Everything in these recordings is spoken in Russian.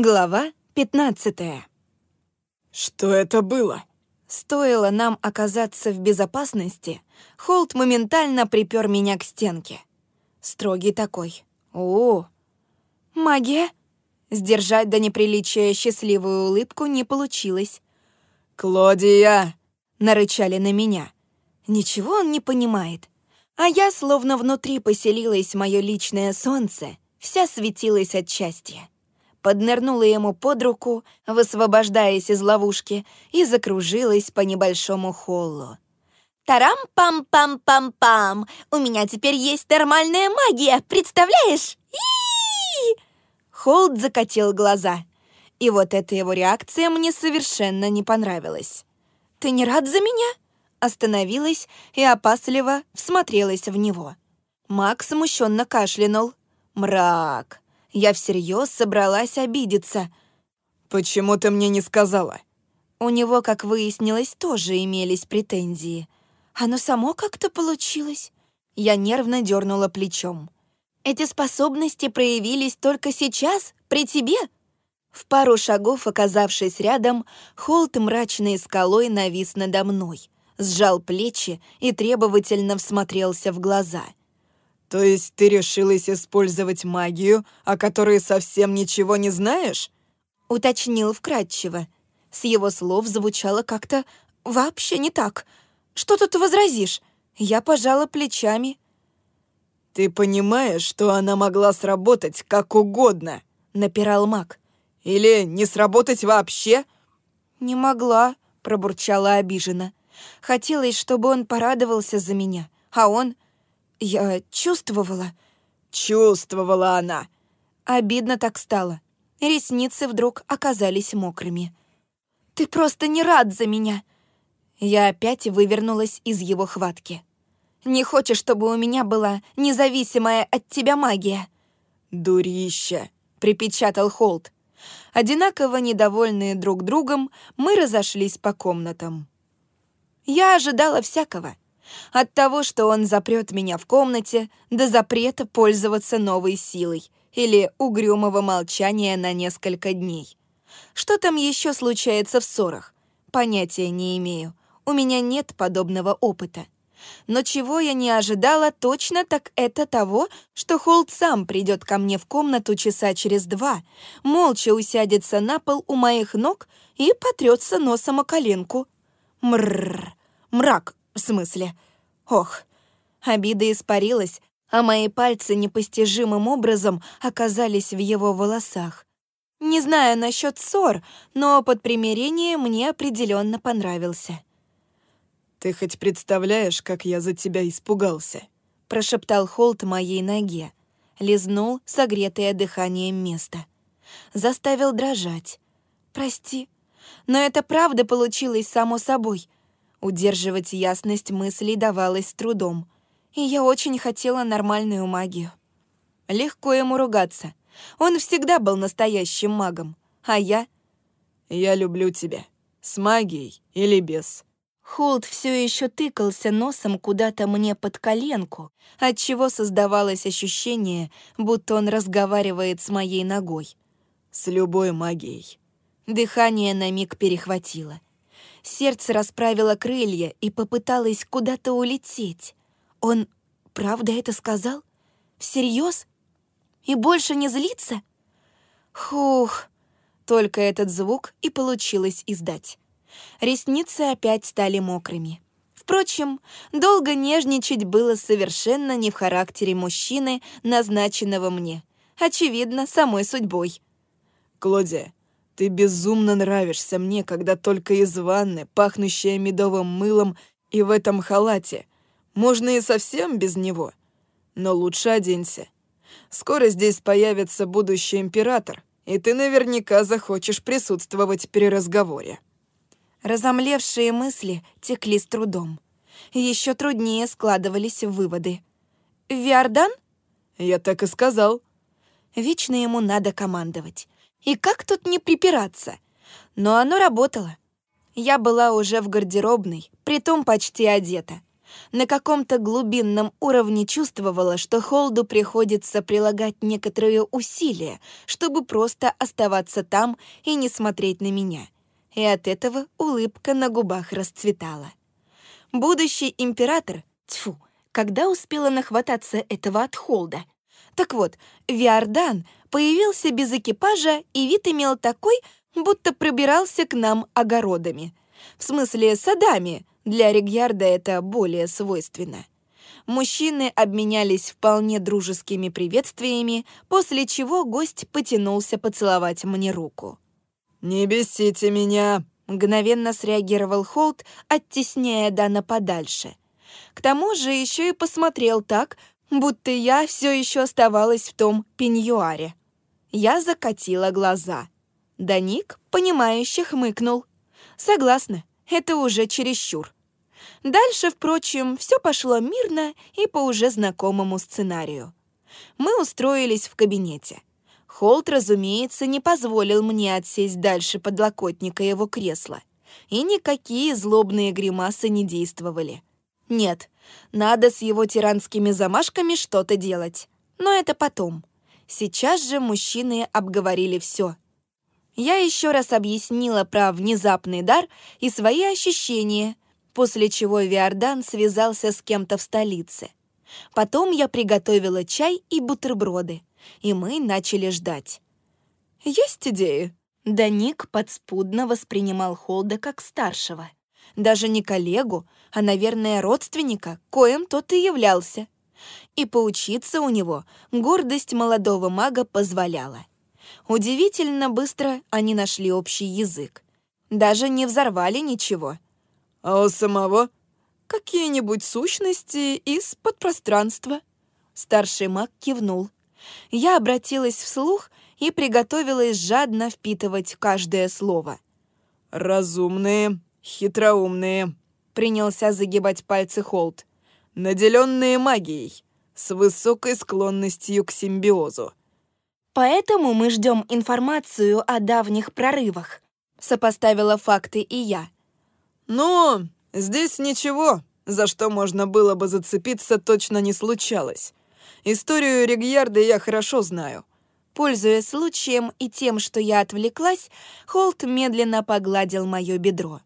Глава 15. Что это было? Стоило нам оказаться в безопасности, Холт моментально припер меня к стенке. Строгий такой. О, магия? Сдержать до неприличия счастливую улыбку не получилось. «Клодия!» — нарычали на меня. Ничего он не понимает. А я, словно внутри поселилось мое личное солнце, вся светилась от счастья поднырнула ему под руку, высвобождаясь из ловушки, и закружилась по небольшому холлу. «Тарам-пам-пам-пам-пам! У меня теперь есть нормальная магия, представляешь? и Холд закатил глаза. И вот эта его реакция мне совершенно не понравилась. «Ты не рад за меня?» Остановилась и опасливо всмотрелась в него. Макс смущенно кашлянул. «Мрак!» Я всерьез собралась обидеться. «Почему ты мне не сказала?» У него, как выяснилось, тоже имелись претензии. Оно само как-то получилось. Я нервно дернула плечом. «Эти способности проявились только сейчас, при тебе?» В пару шагов, оказавшись рядом, Холт мрачной скалой навис надо мной, сжал плечи и требовательно всмотрелся в глаза — «То есть ты решилась использовать магию, о которой совсем ничего не знаешь?» Уточнил вкратчиво. С его слов звучало как-то вообще не так. «Что тут возразишь?» Я пожала плечами. «Ты понимаешь, что она могла сработать как угодно?» — напирал маг. «Или не сработать вообще?» «Не могла», — пробурчала обиженно. Хотелось, чтобы он порадовался за меня, а он я чувствовала. Чувствовала она. Обидно так стало. Ресницы вдруг оказались мокрыми. «Ты просто не рад за меня!» Я опять вывернулась из его хватки. «Не хочешь, чтобы у меня была независимая от тебя магия?» «Дурище!» — припечатал Холт. Одинаково недовольные друг другом, мы разошлись по комнатам. Я ожидала всякого — от того, что он запрет меня в комнате, до запрета пользоваться новой силой или угрюмого молчания на несколько дней. Что там еще случается в ссорах? Понятия не имею. У меня нет подобного опыта. Но чего я не ожидала точно, так это того, что Холд сам придет ко мне в комнату часа через два, молча усядется на пол у моих ног и потрется носом о коленку. Мрррр. Мрак, в смысле. Ох, обида испарилась, а мои пальцы непостижимым образом оказались в его волосах. Не знаю насчет ссор, но под примирение мне определенно понравился. «Ты хоть представляешь, как я за тебя испугался?» прошептал Холт моей ноге, лизнул согретое дыханием место. Заставил дрожать. «Прости, но это правда получилось само собой. Удерживать ясность мыслей давалось трудом, и я очень хотела нормальную магию. Легко ему ругаться. Он всегда был настоящим магом, а я... «Я люблю тебя. С магией или без?» Холд все еще тыкался носом куда-то мне под коленку, отчего создавалось ощущение, будто он разговаривает с моей ногой. «С любой магией». Дыхание на миг перехватило. Сердце расправило крылья и попыталось куда-то улететь. Он правда это сказал? Всерьез? И больше не злится? Хух, только этот звук и получилось издать. Ресницы опять стали мокрыми. Впрочем, долго нежничать было совершенно не в характере мужчины, назначенного мне. Очевидно, самой судьбой. «Клодия, ты безумно нравишься мне, когда только из ванны, пахнущая медовым мылом и в этом халате. Можно и совсем без него. Но лучше оденься. Скоро здесь появится будущий император, и ты наверняка захочешь присутствовать при разговоре». Разомлевшие мысли текли с трудом. Еще труднее складывались выводы. «Виордан?» «Я так и сказал». Вечно ему надо командовать. И как тут не припираться? Но оно работало. Я была уже в гардеробной, притом почти одета. На каком-то глубинном уровне чувствовала, что Холду приходится прилагать некоторые усилия, чтобы просто оставаться там и не смотреть на меня. И от этого улыбка на губах расцветала. Будущий император, тьфу, когда успела нахвататься этого от Холда? Так вот, Виардан появился без экипажа и вид имел такой, будто пробирался к нам огородами. В смысле, садами, для Ригьярда это более свойственно. Мужчины обменялись вполне дружескими приветствиями, после чего гость потянулся поцеловать мне руку. «Не бесите меня!» — мгновенно среагировал Холт, оттесняя Дана подальше. К тому же еще и посмотрел так, будто я все еще оставалась в том пеньюаре. Я закатила глаза. Даник, понимающе хмыкнул. «Согласна, это уже чересчур». Дальше, впрочем, все пошло мирно и по уже знакомому сценарию. Мы устроились в кабинете. Холт, разумеется, не позволил мне отсесть дальше подлокотника его кресла. И никакие злобные гримасы не действовали. Нет, надо с его тиранскими замашками что-то делать. Но это потом. Сейчас же мужчины обговорили все. Я еще раз объяснила про внезапный дар и свои ощущения — после чего Виордан связался с кем-то в столице. Потом я приготовила чай и бутерброды, и мы начали ждать. «Есть идеи?» Даник подспудно воспринимал Холда как старшего. Даже не коллегу, а, наверное, родственника, коим тот и являлся. И поучиться у него гордость молодого мага позволяла. Удивительно быстро они нашли общий язык. Даже не взорвали ничего — а у самого какие-нибудь сущности из подпространства. Старший маг кивнул. Я обратилась вслух и приготовилась жадно впитывать каждое слово. «Разумные, хитроумные», — принялся загибать пальцы Холт. «Наделенные магией, с высокой склонностью к симбиозу». «Поэтому мы ждем информацию о давних прорывах», — сопоставила факты и я. «Ну, здесь ничего, за что можно было бы зацепиться, точно не случалось. Историю Ригьярда я хорошо знаю». Пользуясь случаем и тем, что я отвлеклась, Холт медленно погладил мое бедро.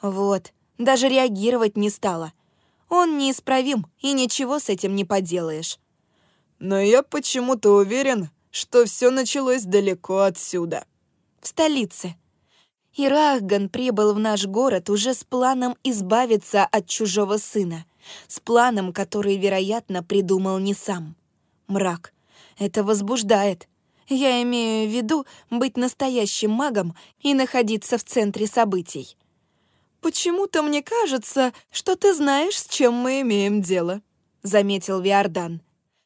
Вот, даже реагировать не стала. Он неисправим, и ничего с этим не поделаешь. Но я почему-то уверен, что все началось далеко отсюда. В столице. Ирахган прибыл в наш город уже с планом избавиться от чужого сына, с планом, который, вероятно, придумал не сам. Мрак. Это возбуждает. Я имею в виду быть настоящим магом и находиться в центре событий. «Почему-то мне кажется, что ты знаешь, с чем мы имеем дело», — заметил Виардан.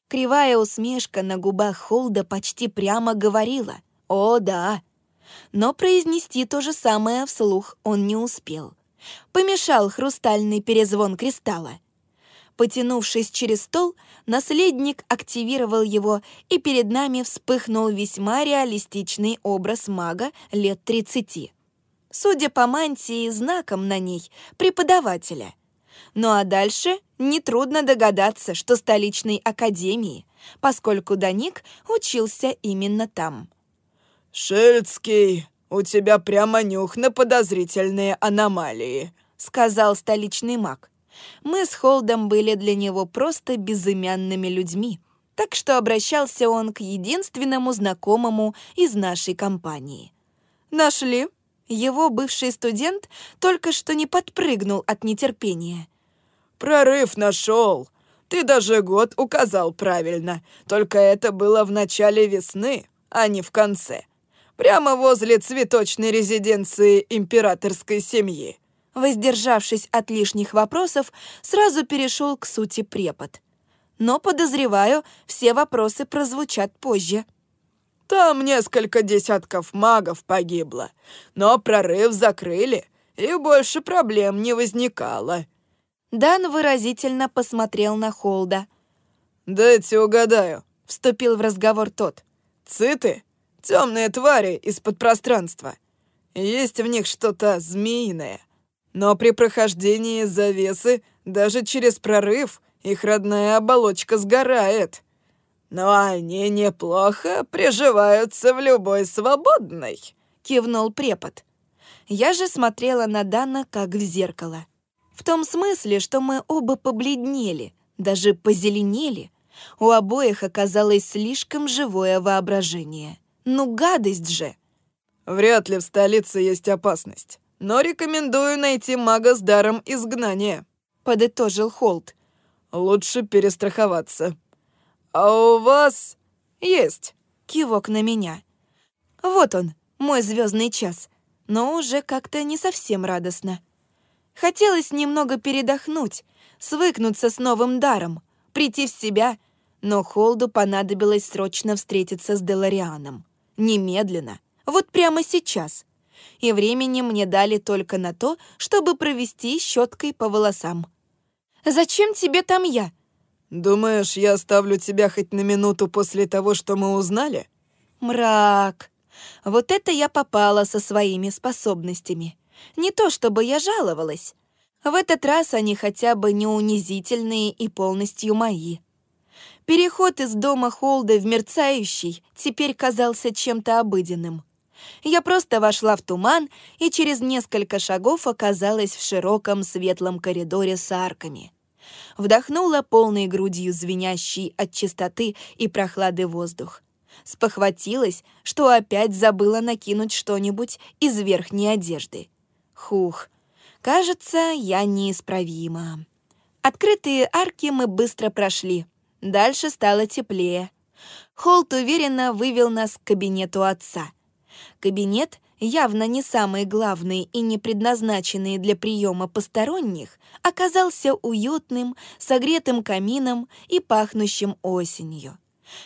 Кривая усмешка на губах Холда почти прямо говорила. «О, да, но произнести то же самое вслух он не успел. Помешал хрустальный перезвон кристалла. Потянувшись через стол, наследник активировал его, и перед нами вспыхнул весьма реалистичный образ мага лет 30. Судя по мантии и знакам на ней, преподавателя. Ну а дальше нетрудно догадаться, что столичной академии, поскольку Даник учился именно там. «Шельцкий, у тебя прямо нюх на подозрительные аномалии», — сказал столичный маг. Мы с Холдом были для него просто безымянными людьми, так что обращался он к единственному знакомому из нашей компании. «Нашли?» Его бывший студент только что не подпрыгнул от нетерпения. «Прорыв нашел. Ты даже год указал правильно, только это было в начале весны, а не в конце прямо возле цветочной резиденции императорской семьи». Воздержавшись от лишних вопросов, сразу перешел к сути препод. Но, подозреваю, все вопросы прозвучат позже. «Там несколько десятков магов погибло, но прорыв закрыли, и больше проблем не возникало». Дан выразительно посмотрел на Холда. «Дайте угадаю», — вступил в разговор тот. «Циты Темные твари из-под пространства. Есть в них что-то змеиное. Но при прохождении завесы даже через прорыв их родная оболочка сгорает. Но они неплохо приживаются в любой свободной», — кивнул препод. Я же смотрела на Дана как в зеркало. В том смысле, что мы оба побледнели, даже позеленели. У обоих оказалось слишком живое воображение. Ну, гадость же! Вряд ли в столице есть опасность, но рекомендую найти мага с даром изгнания, подытожил Холт. Лучше перестраховаться. А у вас есть кивок на меня. Вот он, мой звездный час но уже как-то не совсем радостно. Хотелось немного передохнуть, свыкнуться с новым даром, прийти в себя, но Холду понадобилось срочно встретиться с Деларианом. Немедленно, вот прямо сейчас. И времени мне дали только на то, чтобы провести щеткой по волосам. «Зачем тебе там я?» «Думаешь, я оставлю тебя хоть на минуту после того, что мы узнали?» «Мрак!» Вот это я попала со своими способностями. Не то чтобы я жаловалась. В этот раз они хотя бы не унизительные и полностью мои. Переход из дома Холда в мерцающий теперь казался чем-то обыденным. Я просто вошла в туман и через несколько шагов оказалась в широком светлом коридоре с арками. Вдохнула полной грудью звенящий от чистоты и прохлады воздух спохватилась, что опять забыла накинуть что-нибудь из верхней одежды. Хух, кажется, я неисправима. Открытые арки мы быстро прошли. Дальше стало теплее. Холт уверенно вывел нас к кабинету отца. Кабинет, явно не самый главный и не предназначенный для приема посторонних, оказался уютным, согретым камином и пахнущим осенью.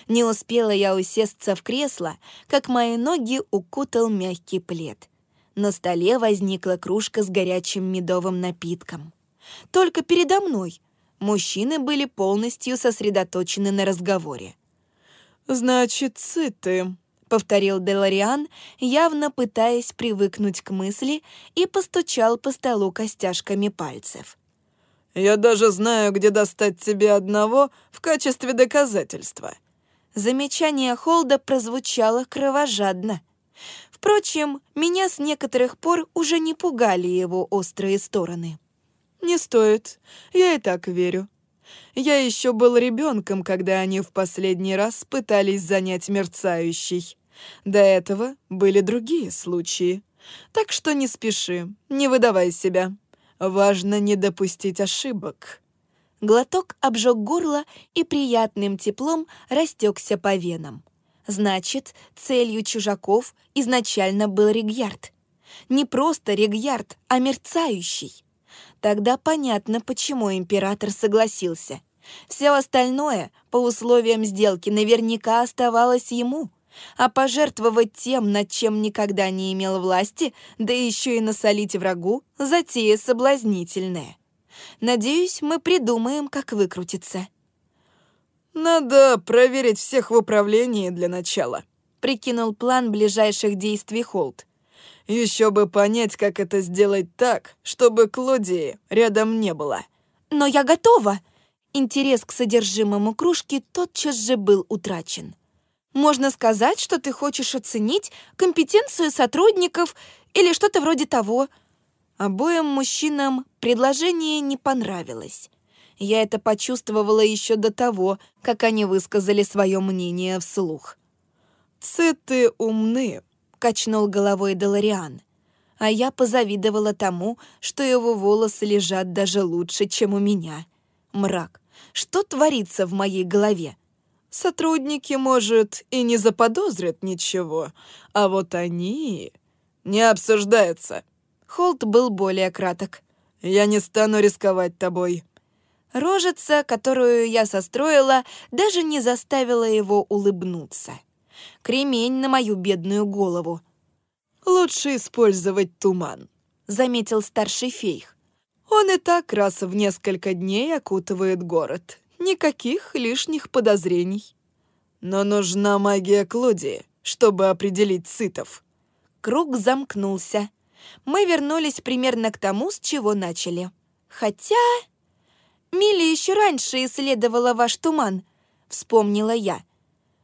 Не успела я усесться в кресло, как мои ноги укутал мягкий плед. На столе возникла кружка с горячим медовым напитком. Только передо мной мужчины были полностью сосредоточены на разговоре. «Значит, сыты», — повторил Делариан, явно пытаясь привыкнуть к мысли, и постучал по столу костяшками пальцев. «Я даже знаю, где достать тебе одного в качестве доказательства. Замечание Холда прозвучало кровожадно. Впрочем, меня с некоторых пор уже не пугали его острые стороны. «Не стоит. Я и так верю. Я еще был ребенком, когда они в последний раз пытались занять мерцающий. До этого были другие случаи. Так что не спеши, не выдавай себя. Важно не допустить ошибок». Глоток обжег горло и приятным теплом растекся по венам. Значит, целью чужаков изначально был Регьярд. Не просто Регьярд, а мерцающий. Тогда понятно, почему император согласился. Все остальное, по условиям сделки, наверняка оставалось ему. А пожертвовать тем, над чем никогда не имел власти, да еще и насолить врагу, затея соблазнительная. Надеюсь, мы придумаем, как выкрутиться». «Надо проверить всех в управлении для начала», — прикинул план ближайших действий Холт. «Еще бы понять, как это сделать так, чтобы Клодии рядом не было». «Но я готова!» Интерес к содержимому кружки тотчас же был утрачен. «Можно сказать, что ты хочешь оценить компетенцию сотрудников или что-то вроде того», Обоим мужчинам предложение не понравилось. Я это почувствовала еще до того, как они высказали свое мнение вслух. «Циты умны», — качнул головой Делариан. А я позавидовала тому, что его волосы лежат даже лучше, чем у меня. Мрак. Что творится в моей голове? Сотрудники, может, и не заподозрят ничего, а вот они... Не обсуждается. Холт был более краток. «Я не стану рисковать тобой». Рожица, которую я состроила, даже не заставила его улыбнуться. Кремень на мою бедную голову. «Лучше использовать туман», — заметил старший фейх. «Он и так раз в несколько дней окутывает город. Никаких лишних подозрений. Но нужна магия Клодии, чтобы определить сытов». Круг замкнулся. Мы вернулись примерно к тому, с чего начали. Хотя... Милли еще раньше исследовала ваш туман, вспомнила я.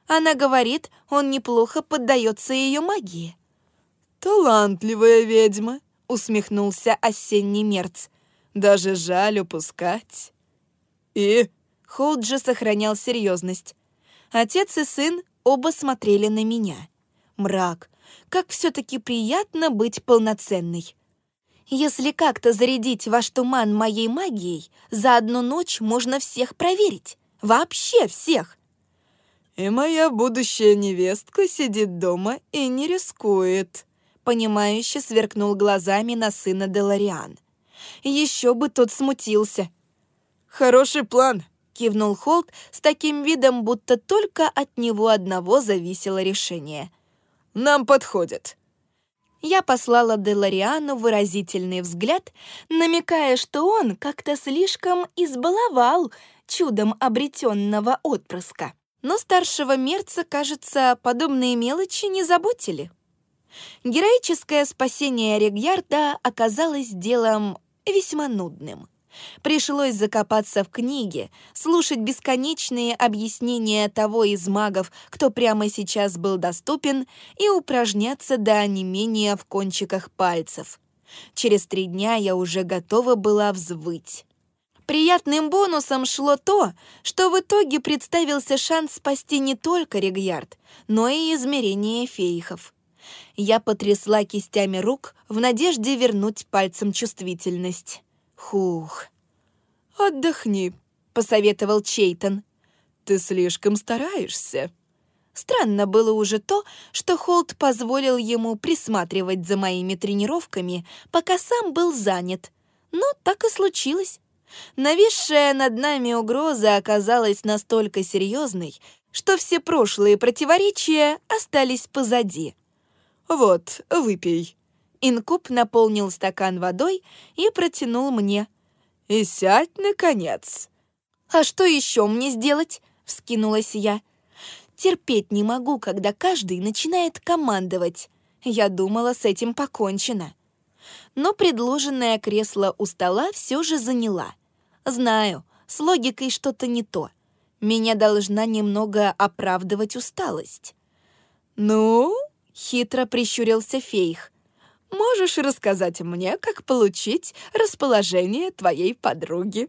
Она говорит, он неплохо поддается ее магии. «Талантливая ведьма», — усмехнулся осенний мерц. «Даже жаль упускать». «И?» Холд же сохранял серьезность. Отец и сын оба смотрели на меня. Мрак. Как все-таки приятно быть полноценной. Если как-то зарядить ваш туман моей магией, за одну ночь можно всех проверить. Вообще всех. И моя будущая невестка сидит дома и не рискует. Понимающе сверкнул глазами на сына Делариан. Еще бы тот смутился. Хороший план, кивнул Холт с таким видом, будто только от него одного зависело решение. «Нам подходит». Я послала Делариану выразительный взгляд, намекая, что он как-то слишком избаловал чудом обретенного отпрыска. Но старшего мерца, кажется, подобные мелочи не заботили. Героическое спасение Регьярда оказалось делом весьма нудным. Пришлось закопаться в книге, слушать бесконечные объяснения того из магов, кто прямо сейчас был доступен, и упражняться до онемения в кончиках пальцев. Через три дня я уже готова была взвыть. Приятным бонусом шло то, что в итоге представился шанс спасти не только Регьярд, но и измерение фейхов. Я потрясла кистями рук в надежде вернуть пальцем чувствительность. Хух. «Отдохни», — посоветовал Чейтон. «Ты слишком стараешься». Странно было уже то, что Холт позволил ему присматривать за моими тренировками, пока сам был занят. Но так и случилось. Нависшая над нами угроза оказалась настолько серьезной, что все прошлые противоречия остались позади. «Вот, выпей». Инкуб наполнил стакан водой и протянул мне. «И сядь, наконец». «А что еще мне сделать?» — вскинулась я. «Терпеть не могу, когда каждый начинает командовать. Я думала, с этим покончено». Но предложенное кресло у стола все же заняла. Знаю, с логикой что-то не то. Меня должна немного оправдывать усталость. «Ну?» Хитро прищурился Фейх. «Можешь рассказать мне, как получить расположение твоей подруги?»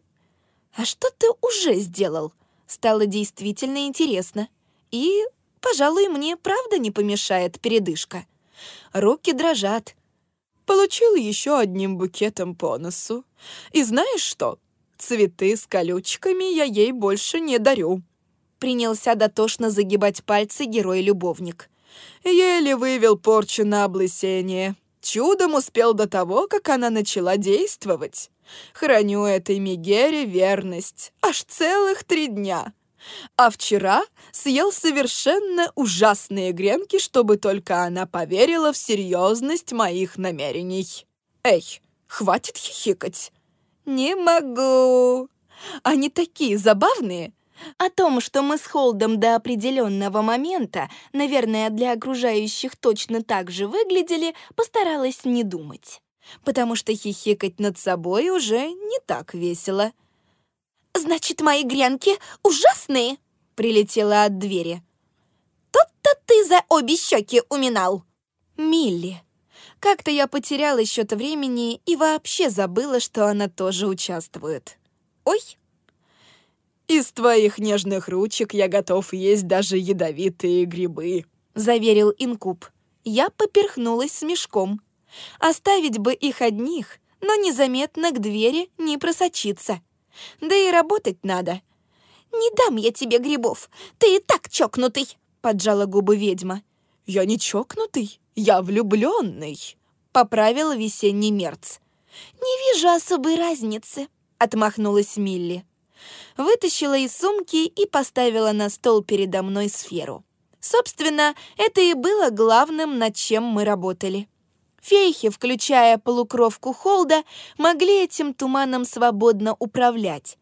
«А что ты уже сделал?» Стало действительно интересно. И, пожалуй, мне правда не помешает передышка. Руки дрожат. Получил еще одним букетом по носу. И знаешь что? Цветы с колючками я ей больше не дарю. Принялся дотошно загибать пальцы герой-любовник. Еле вывел порчу на облысение. Чудом успел до того, как она начала действовать. Храню этой Мегере верность. Аж целых три дня. А вчера съел совершенно ужасные гренки, чтобы только она поверила в серьезность моих намерений. Эй, хватит хихикать. Не могу. Они такие забавные. О том, что мы с Холдом до определенного момента, наверное, для окружающих точно так же выглядели, постаралась не думать. Потому что хихикать над собой уже не так весело. «Значит, мои гренки ужасные?» — прилетела от двери. «Тут-то ты за обе щеки уминал!» «Милли!» Как-то я потеряла счет времени и вообще забыла, что она тоже участвует. «Ой!» «Из твоих нежных ручек я готов есть даже ядовитые грибы», — заверил Инкуб. Я поперхнулась смешком. Оставить бы их одних, но незаметно к двери не просочиться. Да и работать надо. «Не дам я тебе грибов, ты и так чокнутый», — поджала губы ведьма. «Я не чокнутый, я влюбленный», — поправил весенний мерц. «Не вижу особой разницы», — отмахнулась Милли вытащила из сумки и поставила на стол передо мной сферу. Собственно, это и было главным, над чем мы работали. Фейхи, включая полукровку Холда, могли этим туманом свободно управлять.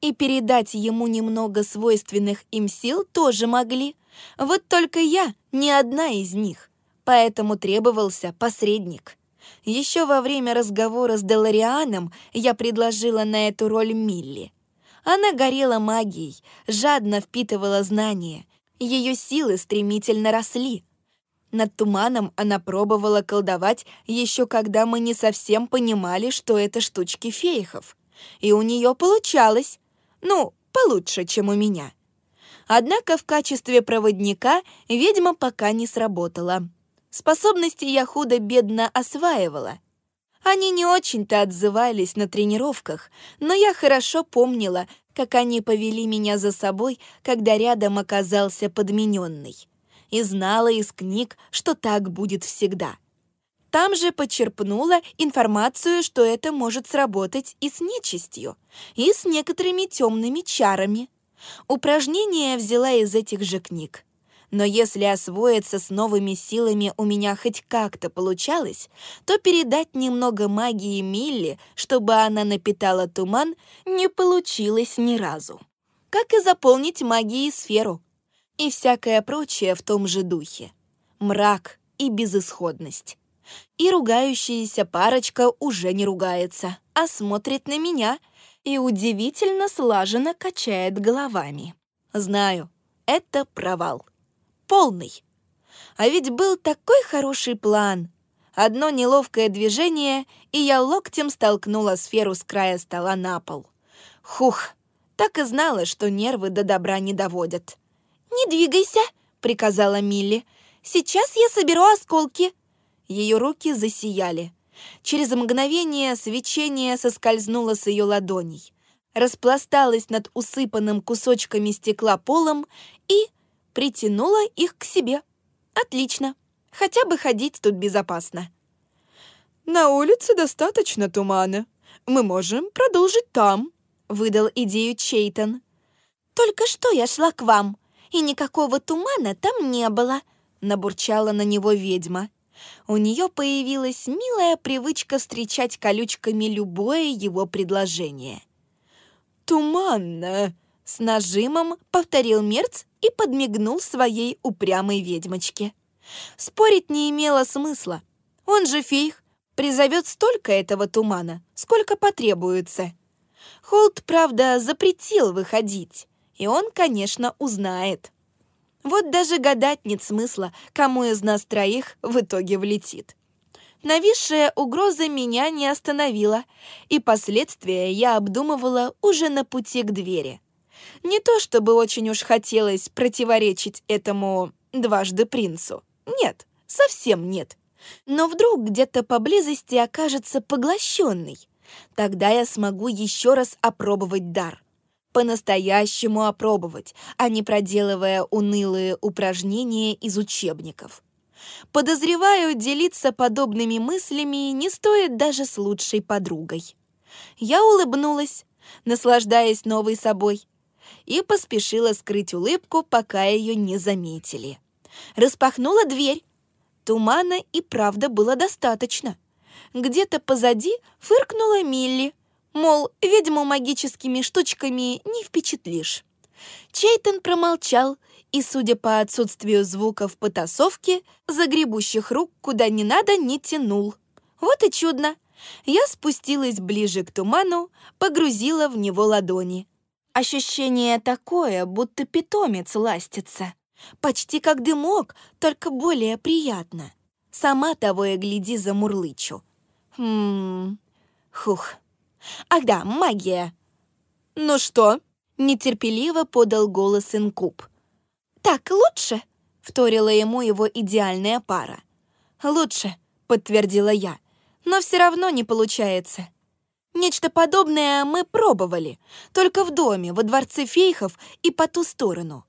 И передать ему немного свойственных им сил тоже могли. Вот только я не одна из них, поэтому требовался посредник. Еще во время разговора с Деларианом я предложила на эту роль Милли. Она горела магией, жадно впитывала знания. Ее силы стремительно росли. Над туманом она пробовала колдовать еще когда мы не совсем понимали, что это штучки фейхов. И у нее получалось. Ну, получше, чем у меня. Однако в качестве проводника ведьма пока не сработала. Способности я худо-бедно осваивала. Они не очень-то отзывались на тренировках, но я хорошо помнила, как они повели меня за собой, когда рядом оказался подмененный. И знала из книг, что так будет всегда. Там же почерпнула информацию, что это может сработать и с нечистью, и с некоторыми темными чарами. Упражнения взяла из этих же книг. Но если освоиться с новыми силами у меня хоть как-то получалось, то передать немного магии Милли, чтобы она напитала туман, не получилось ни разу. Как и заполнить магией сферу. И всякое прочее в том же духе. Мрак и безысходность. И ругающаяся парочка уже не ругается, а смотрит на меня и удивительно слаженно качает головами. Знаю, это провал. Полный. А ведь был такой хороший план. Одно неловкое движение, и я локтем столкнула сферу с края стола на пол. Хух, так и знала, что нервы до добра не доводят. «Не двигайся», — приказала Милли. «Сейчас я соберу осколки». Ее руки засияли. Через мгновение свечение соскользнуло с ее ладоней, распласталось над усыпанным кусочками стекла полом и притянуло их к себе. Отлично. Хотя бы ходить тут безопасно. «На улице достаточно тумана. Мы можем продолжить там», — выдал идею Чейтон. «Только что я шла к вам, и никакого тумана там не было», — набурчала на него ведьма. У нее появилась милая привычка встречать колючками любое его предложение. «Туманно!» — с нажимом повторил Мерц и подмигнул своей упрямой ведьмочке. Спорить не имело смысла. Он же фейх, призовет столько этого тумана, сколько потребуется. Холт, правда, запретил выходить, и он, конечно, узнает. Вот даже гадать нет смысла, кому из нас троих в итоге влетит. Нависшая угроза меня не остановила, и последствия я обдумывала уже на пути к двери. Не то чтобы очень уж хотелось противоречить этому дважды принцу. Нет, совсем нет. Но вдруг где-то поблизости окажется поглощенный. Тогда я смогу еще раз опробовать дар по-настоящему опробовать, а не проделывая унылые упражнения из учебников. Подозреваю, делиться подобными мыслями не стоит даже с лучшей подругой. Я улыбнулась, наслаждаясь новой собой, и поспешила скрыть улыбку, пока ее не заметили. Распахнула дверь. Тумана и правда было достаточно. Где-то позади фыркнула Милли, Мол, ведьму магическими штучками не впечатлишь. Чейтон промолчал и, судя по отсутствию звуков потасовки, загребущих рук куда не надо не тянул. Вот и чудно. Я спустилась ближе к туману, погрузила в него ладони. Ощущение такое, будто питомец ластится. Почти как дымок, только более приятно. Сама того и гляди замурлычу. Хм... Хух. Ах да, магия!» «Ну что?» — нетерпеливо подал голос Инкуб. «Так лучше?» — вторила ему его идеальная пара. «Лучше», — подтвердила я, — «но все равно не получается». Нечто подобное мы пробовали, только в доме, во дворце фейхов и по ту сторону.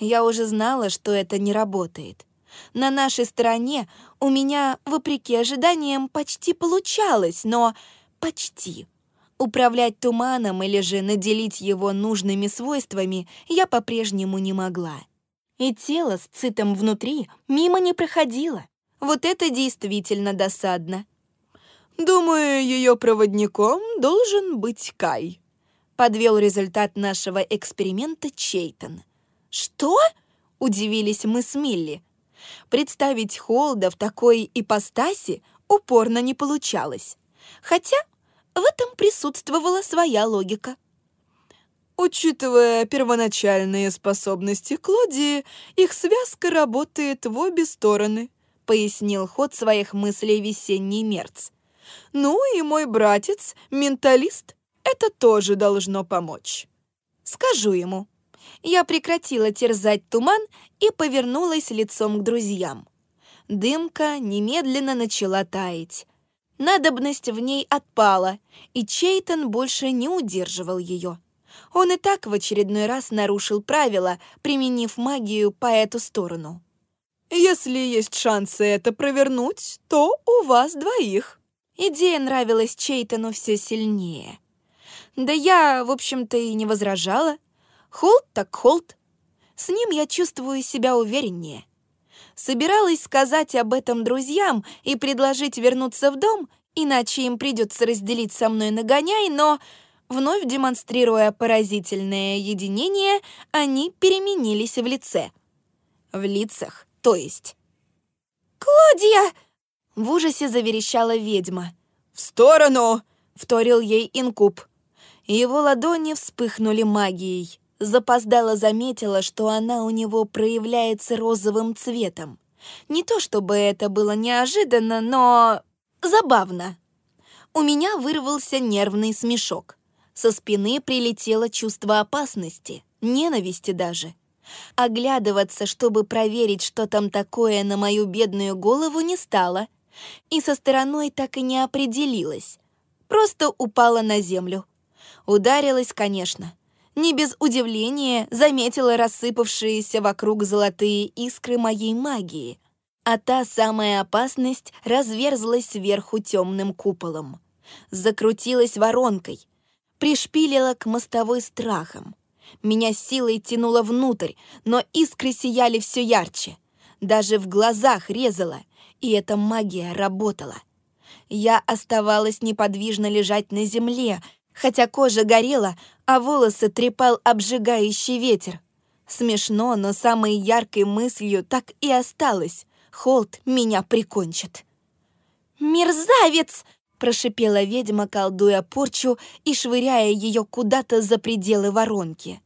Я уже знала, что это не работает. На нашей стороне у меня, вопреки ожиданиям, почти получалось, но почти. Управлять туманом или же наделить его нужными свойствами я по-прежнему не могла. И тело с цитом внутри мимо не проходило. Вот это действительно досадно. «Думаю, ее проводником должен быть Кай», — подвел результат нашего эксперимента Чейтон. «Что?» — удивились мы с Милли. Представить Холда в такой ипостаси упорно не получалось. Хотя в этом присутствовала своя логика. Учитывая первоначальные способности Клодии, их связка работает в обе стороны, пояснил ход своих мыслей весенний мерц. Ну и мой братец, менталист, это тоже должно помочь. Скажу ему. Я прекратила терзать туман и повернулась лицом к друзьям. Дымка немедленно начала таять. Надобность в ней отпала, и Чейтон больше не удерживал ее. Он и так в очередной раз нарушил правила, применив магию по эту сторону. «Если есть шансы это провернуть, то у вас двоих». Идея нравилась Чейтону все сильнее. Да я, в общем-то, и не возражала. Холд так холд. С ним я чувствую себя увереннее. Собиралась сказать об этом друзьям и предложить вернуться в дом, иначе им придется разделить со мной нагоняй, но Вновь демонстрируя поразительное единение, они переменились в лице. В лицах, то есть. «Клодия!» — в ужасе заверещала ведьма. «В сторону!» — вторил ей инкуб. Его ладони вспыхнули магией. Запоздала заметила, что она у него проявляется розовым цветом. Не то чтобы это было неожиданно, но... забавно. У меня вырвался нервный смешок. Со спины прилетело чувство опасности, ненависти даже. Оглядываться, чтобы проверить, что там такое на мою бедную голову, не стало. И со стороной так и не определилась. Просто упала на землю. Ударилась, конечно. Не без удивления заметила рассыпавшиеся вокруг золотые искры моей магии. А та самая опасность разверзлась сверху темным куполом. Закрутилась воронкой — пришпилила к мостовой страхом. Меня силой тянуло внутрь, но искры сияли все ярче. Даже в глазах резала, и эта магия работала. Я оставалась неподвижно лежать на земле, хотя кожа горела, а волосы трепал обжигающий ветер. Смешно, но самой яркой мыслью так и осталось. Холт меня прикончит. «Мерзавец!» прошипела ведьма, колдуя порчу и швыряя ее куда-то за пределы воронки.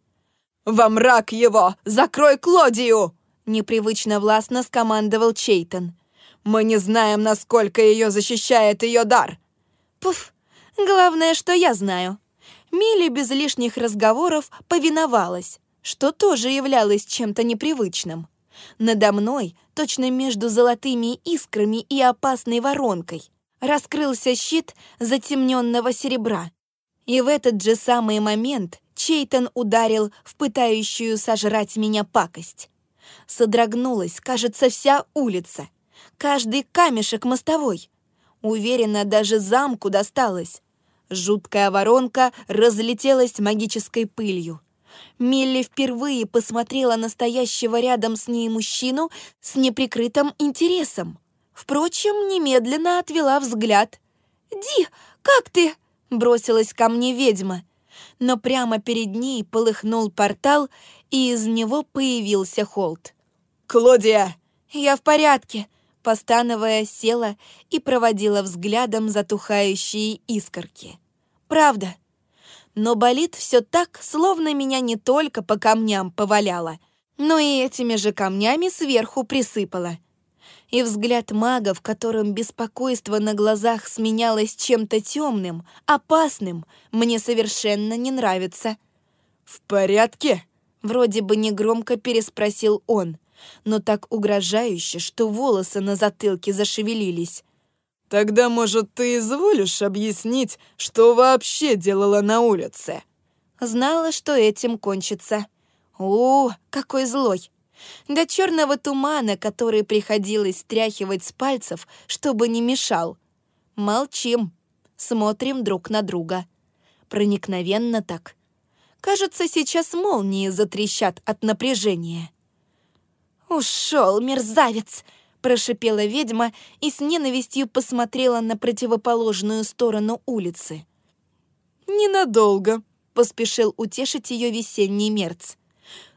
«Во мрак его! Закрой Клодию!» непривычно властно скомандовал Чейтон. «Мы не знаем, насколько ее защищает ее дар!» «Пуф! Главное, что я знаю!» Милли без лишних разговоров повиновалась, что тоже являлось чем-то непривычным. Надо мной, точно между золотыми искрами и опасной воронкой, раскрылся щит затемненного серебра. И в этот же самый момент Чейтон ударил в пытающую сожрать меня пакость. Содрогнулась, кажется, вся улица. Каждый камешек мостовой. Уверена, даже замку досталось. Жуткая воронка разлетелась магической пылью. Милли впервые посмотрела настоящего рядом с ней мужчину с неприкрытым интересом. Впрочем, немедленно отвела взгляд. «Ди, как ты?» — бросилась ко мне ведьма. Но прямо перед ней полыхнул портал, и из него появился Холт. «Клодия!» «Я в порядке», — постановая, села и проводила взглядом затухающие искорки. «Правда. Но болит все так, словно меня не только по камням поваляло, но и этими же камнями сверху присыпала и взгляд мага, в котором беспокойство на глазах сменялось чем-то темным, опасным, мне совершенно не нравится. «В порядке?» — вроде бы негромко переспросил он, но так угрожающе, что волосы на затылке зашевелились. «Тогда, может, ты изволишь объяснить, что вообще делала на улице?» Знала, что этим кончится. О, какой злой! до черного тумана, который приходилось стряхивать с пальцев, чтобы не мешал. Молчим, смотрим друг на друга. Проникновенно так. Кажется, сейчас молнии затрещат от напряжения. «Ушел, мерзавец!» — прошипела ведьма и с ненавистью посмотрела на противоположную сторону улицы. «Ненадолго», — поспешил утешить ее весенний мерц.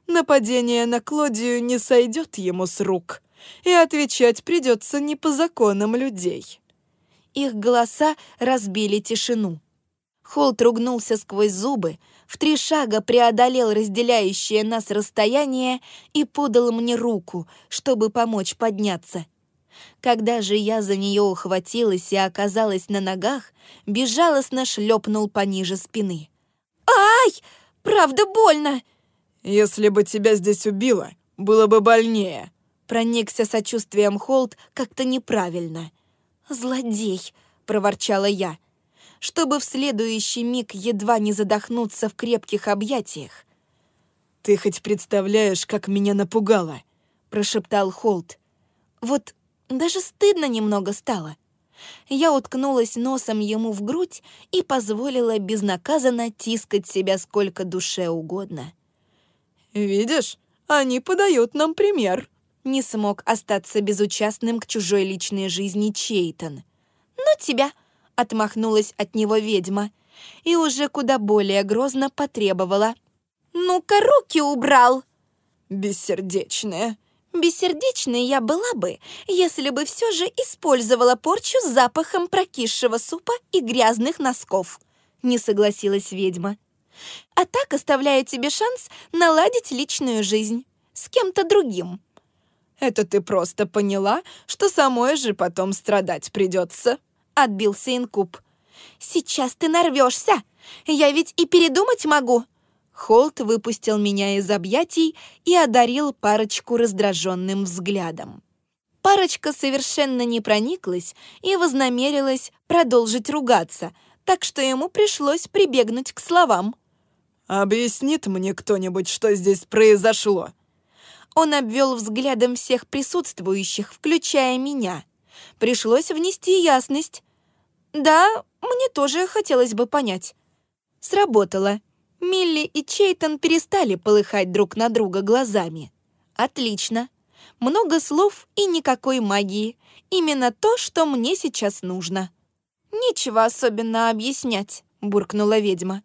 Нападение на Клодию не сойдет ему с рук, и отвечать придется не по законам людей. Их голоса разбили тишину. Холт ругнулся сквозь зубы, в три шага преодолел разделяющее нас расстояние и подал мне руку, чтобы помочь подняться. Когда же я за нее ухватилась и оказалась на ногах, безжалостно шлепнул пониже спины. «Ай! Правда больно!» «Если бы тебя здесь убило, было бы больнее», проникся сочувствием Холт как-то неправильно. «Злодей!» — проворчала я чтобы в следующий миг едва не задохнуться в крепких объятиях. «Ты хоть представляешь, как меня напугало?» — прошептал Холт. Вот даже стыдно немного стало. Я уткнулась носом ему в грудь и позволила безнаказанно тискать себя сколько душе угодно. «Видишь, они подают нам пример», — не смог остаться безучастным к чужой личной жизни Чейтон. «Ну тебя!» Отмахнулась от него ведьма и уже куда более грозно потребовала. «Ну-ка, руки убрал!» «Бессердечная!» Бессердечной я была бы, если бы все же использовала порчу с запахом прокисшего супа и грязных носков», — не согласилась ведьма. «А так оставляю тебе шанс наладить личную жизнь с кем-то другим». «Это ты просто поняла, что самой же потом страдать придется», — отбился инкуб. «Сейчас ты нарвешься! Я ведь и передумать могу!» Холт выпустил меня из объятий и одарил парочку раздраженным взглядом. Парочка совершенно не прониклась и вознамерилась продолжить ругаться, так что ему пришлось прибегнуть к словам. «Объяснит мне кто-нибудь, что здесь произошло?» Он обвел взглядом всех присутствующих, включая меня. Пришлось внести ясность. Да, мне тоже хотелось бы понять. Сработало. Милли и Чейтон перестали полыхать друг на друга глазами. Отлично. Много слов и никакой магии. Именно то, что мне сейчас нужно. «Нечего особенно объяснять», — буркнула ведьма.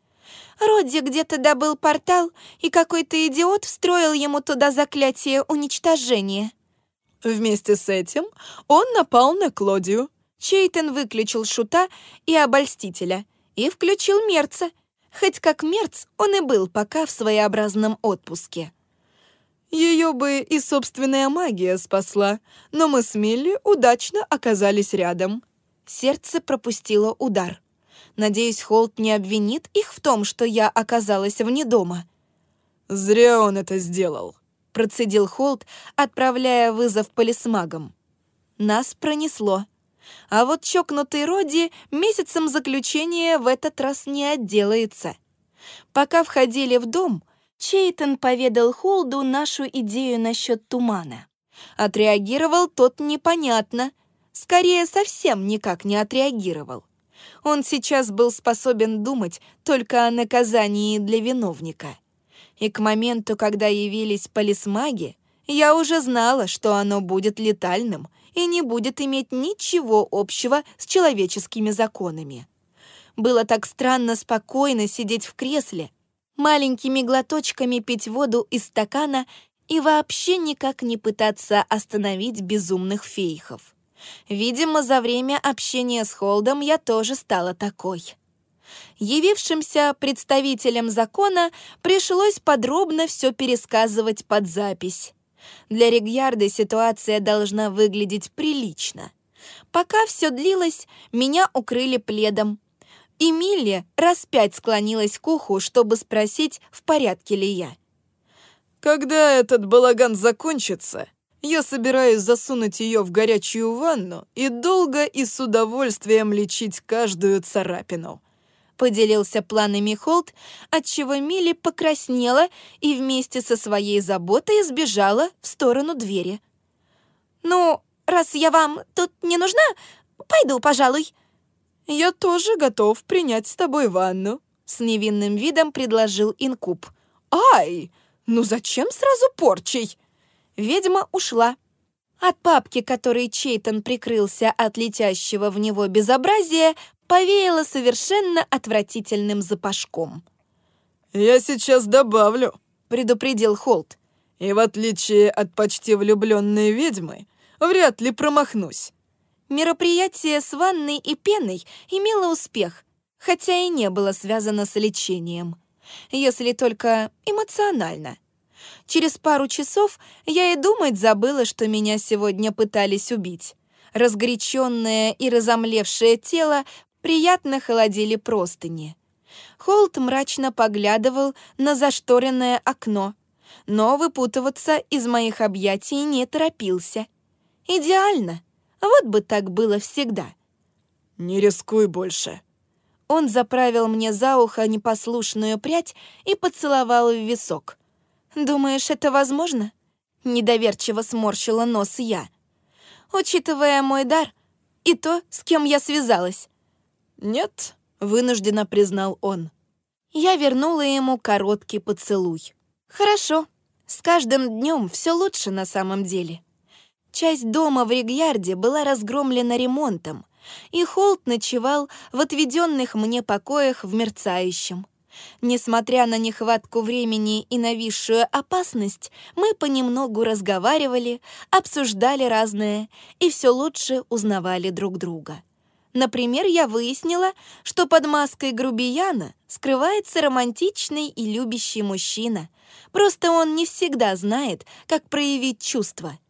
Родди где-то добыл портал, и какой-то идиот встроил ему туда заклятие уничтожения. Вместе с этим он напал на Клодию. Чейтон выключил шута и обольстителя и включил мерца, хоть как мерц он и был пока в своеобразном отпуске. Ее бы и собственная магия спасла, но мы с Милли удачно оказались рядом. Сердце пропустило удар. Надеюсь, Холт не обвинит их в том, что я оказалась вне дома. Зря он это сделал процедил Холт, отправляя вызов полисмагам. Нас пронесло. А вот чокнутый Роди месяцем заключения в этот раз не отделается. Пока входили в дом, Чейтон поведал Холду нашу идею насчет тумана. Отреагировал тот непонятно. Скорее, совсем никак не отреагировал. Он сейчас был способен думать только о наказании для виновника и к моменту, когда явились полисмаги, я уже знала, что оно будет летальным и не будет иметь ничего общего с человеческими законами. Было так странно спокойно сидеть в кресле, маленькими глоточками пить воду из стакана и вообще никак не пытаться остановить безумных фейхов. Видимо, за время общения с Холдом я тоже стала такой. Явившимся представителям закона пришлось подробно все пересказывать под запись. Для Регьярда ситуация должна выглядеть прилично. Пока все длилось, меня укрыли пледом. Эмилия раз пять склонилась к уху, чтобы спросить, в порядке ли я. «Когда этот балаган закончится, я собираюсь засунуть ее в горячую ванну и долго и с удовольствием лечить каждую царапину», поделился планами Холт, отчего Милли покраснела и вместе со своей заботой сбежала в сторону двери. «Ну, раз я вам тут не нужна, пойду, пожалуй». «Я тоже готов принять с тобой ванну», — с невинным видом предложил Инкуб. «Ай, ну зачем сразу порчей?» Ведьма ушла. От папки, которой Чейтон прикрылся от летящего в него безобразия, повеяло совершенно отвратительным запашком. «Я сейчас добавлю», — предупредил Холт. «И в отличие от почти влюбленной ведьмы, вряд ли промахнусь». Мероприятие с ванной и пеной имело успех, хотя и не было связано с лечением, если только эмоционально. Через пару часов я и думать забыла, что меня сегодня пытались убить. Разгоряченное и разомлевшее тело приятно холодили простыни. Холт мрачно поглядывал на зашторенное окно, но выпутываться из моих объятий не торопился. Идеально. Вот бы так было всегда. «Не рискуй больше». Он заправил мне за ухо непослушную прядь и поцеловал в висок. «Думаешь, это возможно?» Недоверчиво сморщила нос я. «Учитывая мой дар и то, с кем я связалась». «Нет», — вынужденно признал он. Я вернула ему короткий поцелуй. «Хорошо. С каждым днем все лучше на самом деле». Часть дома в Ригьярде была разгромлена ремонтом, и Холт ночевал в отведенных мне покоях в мерцающем. Несмотря на нехватку времени и нависшую опасность, мы понемногу разговаривали, обсуждали разное и все лучше узнавали друг друга. Например, я выяснила, что под маской грубияна скрывается романтичный и любящий мужчина. Просто он не всегда знает, как проявить чувства —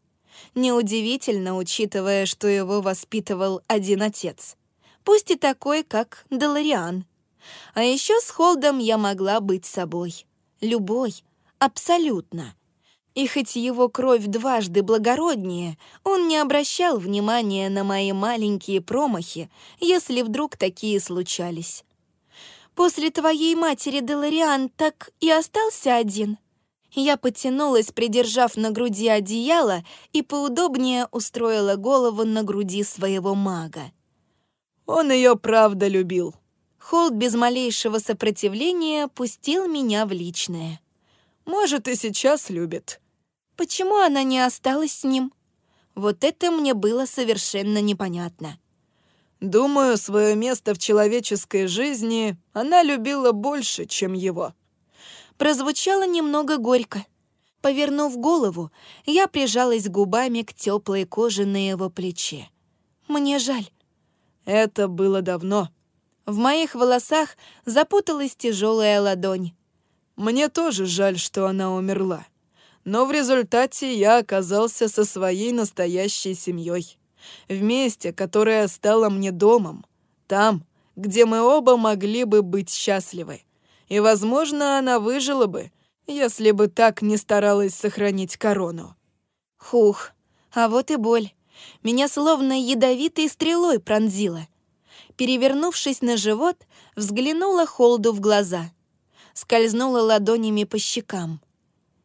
Неудивительно, учитывая, что его воспитывал один отец. Пусть и такой, как Делариан. А еще с Холдом я могла быть собой. Любой. Абсолютно. И хоть его кровь дважды благороднее, он не обращал внимания на мои маленькие промахи, если вдруг такие случались. «После твоей матери Делариан так и остался один?» Я потянулась, придержав на груди одеяло, и поудобнее устроила голову на груди своего мага. Он ее правда любил. Холд без малейшего сопротивления пустил меня в личное. Может, и сейчас любит. Почему она не осталась с ним? Вот это мне было совершенно непонятно. Думаю, свое место в человеческой жизни она любила больше, чем его прозвучало немного горько. Повернув голову, я прижалась губами к теплой коже на его плече. Мне жаль. Это было давно. В моих волосах запуталась тяжелая ладонь. Мне тоже жаль, что она умерла. Но в результате я оказался со своей настоящей семьей. В месте, которое стало мне домом. Там, где мы оба могли бы быть счастливы и, возможно, она выжила бы, если бы так не старалась сохранить корону. Хух, а вот и боль. Меня словно ядовитой стрелой пронзила. Перевернувшись на живот, взглянула Холду в глаза. Скользнула ладонями по щекам.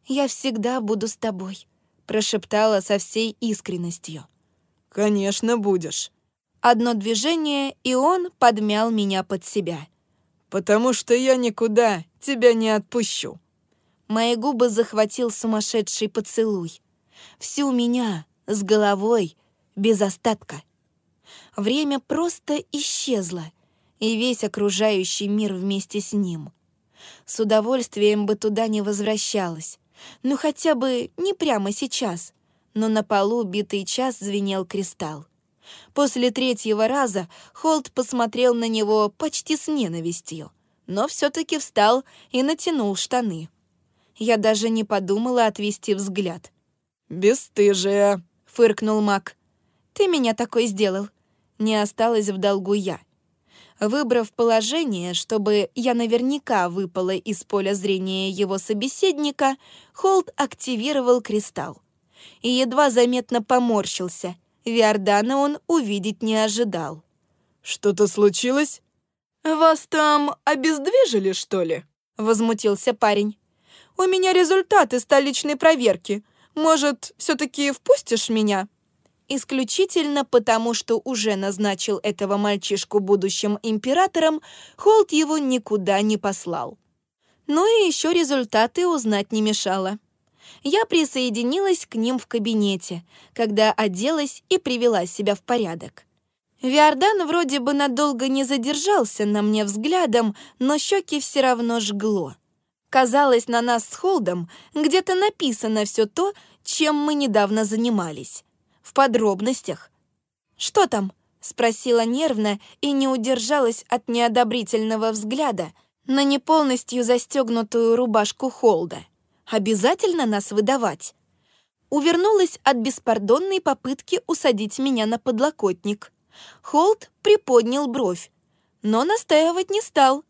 «Я всегда буду с тобой», — прошептала со всей искренностью. «Конечно будешь». Одно движение, и он подмял меня под себя потому что я никуда тебя не отпущу». Мои губы захватил сумасшедший поцелуй. Всю меня, с головой, без остатка. Время просто исчезло, и весь окружающий мир вместе с ним. С удовольствием бы туда не возвращалась. Ну, хотя бы не прямо сейчас. Но на полу битый час звенел кристалл. После третьего раза Холт посмотрел на него почти с ненавистью, но все-таки встал и натянул штаны. Я даже не подумала отвести взгляд. «Бесстыжая», — фыркнул маг. «Ты меня такой сделал». Не осталась в долгу я. Выбрав положение, чтобы я наверняка выпала из поля зрения его собеседника, Холт активировал кристалл и едва заметно поморщился, Виордана он увидеть не ожидал. «Что-то случилось? Вас там обездвижили, что ли?» — возмутился парень. «У меня результаты столичной проверки. Может, все-таки впустишь меня?» Исключительно потому, что уже назначил этого мальчишку будущим императором, Холт его никуда не послал. Ну и еще результаты узнать не мешало я присоединилась к ним в кабинете, когда оделась и привела себя в порядок. Виордан вроде бы надолго не задержался на мне взглядом, но щеки все равно жгло. Казалось, на нас с Холдом где-то написано все то, чем мы недавно занимались. В подробностях. «Что там?» — спросила нервно и не удержалась от неодобрительного взгляда на неполностью застегнутую рубашку Холда. «Обязательно нас выдавать?» Увернулась от беспардонной попытки усадить меня на подлокотник. Холд приподнял бровь, но настаивать не стал.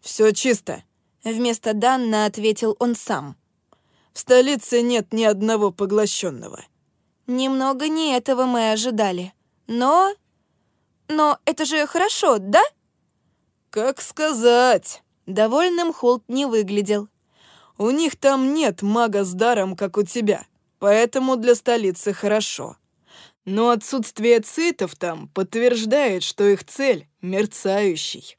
«Все чисто», — вместо Данна ответил он сам. «В столице нет ни одного поглощенного». Немного не этого мы ожидали. Но... Но это же хорошо, да? Как сказать? Довольным Холт не выглядел. У них там нет мага с даром, как у тебя, поэтому для столицы хорошо. Но отсутствие цитов там подтверждает, что их цель — мерцающий.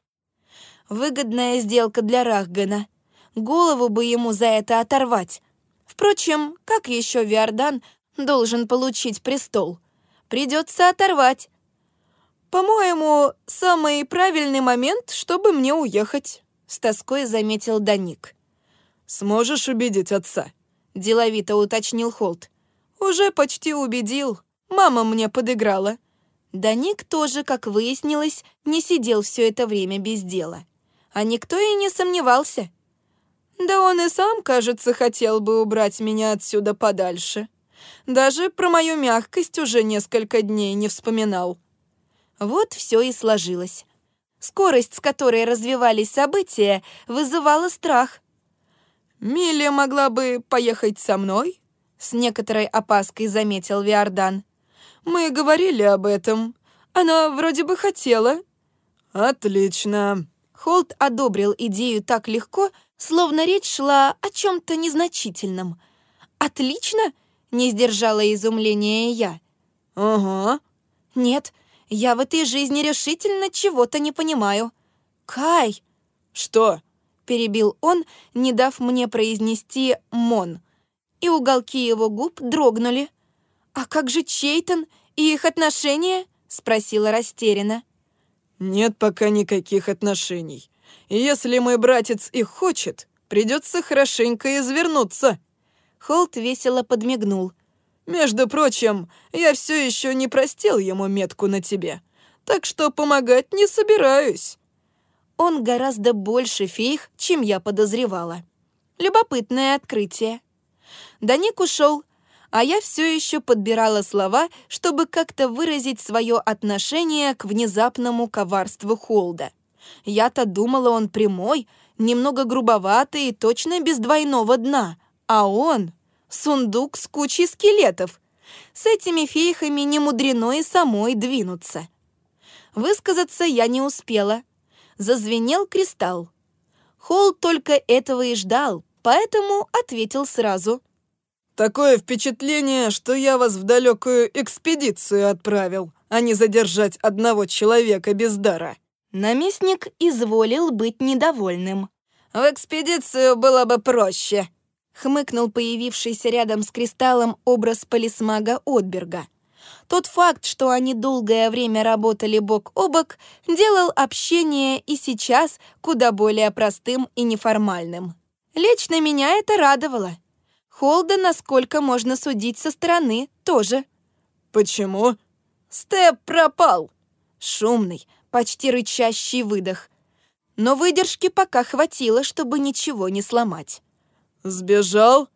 Выгодная сделка для Рахгана. Голову бы ему за это оторвать. Впрочем, как еще Виордан должен получить престол? Придется оторвать. По-моему, самый правильный момент, чтобы мне уехать, с тоской заметил Даник. Сможешь убедить отца? Деловито уточнил Холт. Уже почти убедил. Мама мне подыграла. Даник тоже, как выяснилось, не сидел все это время без дела. А никто и не сомневался. Да он и сам, кажется, хотел бы убрать меня отсюда подальше. Даже про мою мягкость уже несколько дней не вспоминал. Вот все и сложилось. Скорость, с которой развивались события, вызывала страх. «Миля могла бы поехать со мной?» С некоторой опаской заметил Виордан. «Мы говорили об этом. Она вроде бы хотела». «Отлично». Холт одобрил идею так легко, словно речь шла о чем-то незначительном. «Отлично?» Не сдержала изумления я. «Ага». «Нет, я в этой жизни решительно чего-то не понимаю. Кай!» «Что?» — перебил он, не дав мне произнести «мон». И уголки его губ дрогнули. «А как же Чейтон и их отношения?» — спросила растерянно. «Нет пока никаких отношений. Если мой братец их хочет, придется хорошенько извернуться». Холт весело подмигнул. «Между прочим, я все еще не простил ему метку на тебе, так что помогать не собираюсь». Он гораздо больше фейх, чем я подозревала. Любопытное открытие. Даник ушел, а я все еще подбирала слова, чтобы как-то выразить свое отношение к внезапному коварству Холда. Я-то думала, он прямой, немного грубоватый и точно без двойного дна, а он сундук с кучей скелетов. С этими фейхами не мудрено и самой двинуться. Высказаться я не успела. Зазвенел кристалл. Холл только этого и ждал, поэтому ответил сразу. «Такое впечатление, что я вас в далекую экспедицию отправил, а не задержать одного человека без дара». Наместник изволил быть недовольным. «В экспедицию было бы проще», хмыкнул появившийся рядом с кристаллом образ полисмага Отберга. Тот факт, что они долгое время работали бок о бок, делал общение и сейчас куда более простым и неформальным. Лично меня это радовало. Холда, насколько можно судить со стороны, тоже. «Почему?» «Степ пропал!» Шумный, почти рычащий выдох. Но выдержки пока хватило, чтобы ничего не сломать. «Сбежал?»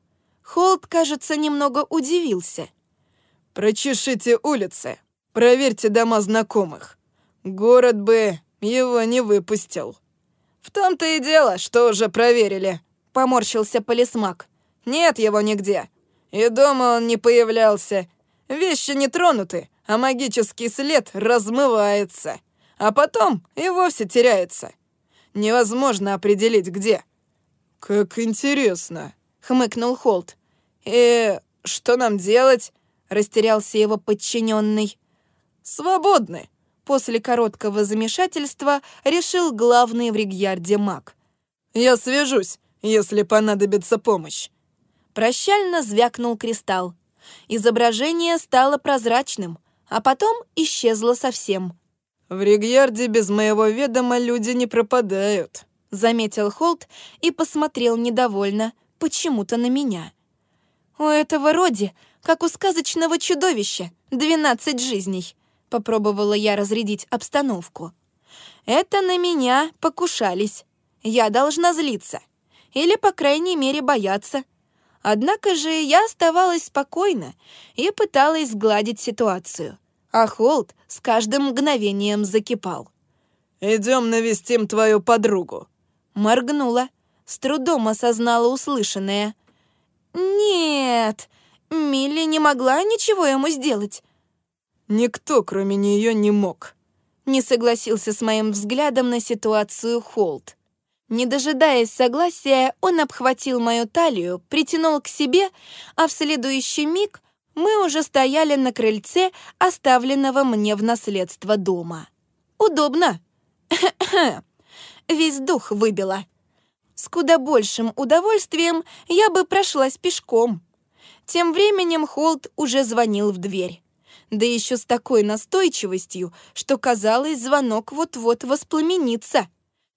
Холд, кажется, немного удивился. «Прочешите улицы, проверьте дома знакомых. Город бы его не выпустил». «В том-то и дело, что уже проверили», — поморщился полисмак. «Нет его нигде. И дома он не появлялся. Вещи не тронуты, а магический след размывается. А потом и вовсе теряется. Невозможно определить, где». «Как интересно», — хмыкнул Холт. «И что нам делать?» — растерялся его подчиненный. «Свободны», — после короткого замешательства решил главный в Ригьярде маг. «Я свяжусь, если понадобится помощь». Прощально звякнул кристалл. Изображение стало прозрачным, а потом исчезло совсем. «В Ригьярде без моего ведома люди не пропадают», — заметил Холт и посмотрел недовольно, почему-то на меня. «У этого Роди, как у сказочного чудовища, двенадцать жизней», Попробовала я разрядить обстановку. Это на меня покушались. Я должна злиться. Или, по крайней мере, бояться. Однако же я оставалась спокойна и пыталась сгладить ситуацию. А Холд с каждым мгновением закипал. «Идем навестим твою подругу». Моргнула, с трудом осознала услышанное. «Нет, Милли не могла ничего ему сделать». «Никто, кроме нее, не мог», — не согласился с моим взглядом на ситуацию Холд. Не дожидаясь согласия, он обхватил мою талию, притянул к себе, а в следующий миг мы уже стояли на крыльце оставленного мне в наследство дома. Удобно. Весь дух выбило. С куда большим удовольствием я бы прошлась пешком. Тем временем Холт уже звонил в дверь. Да еще с такой настойчивостью, что казалось, звонок вот-вот воспламенится.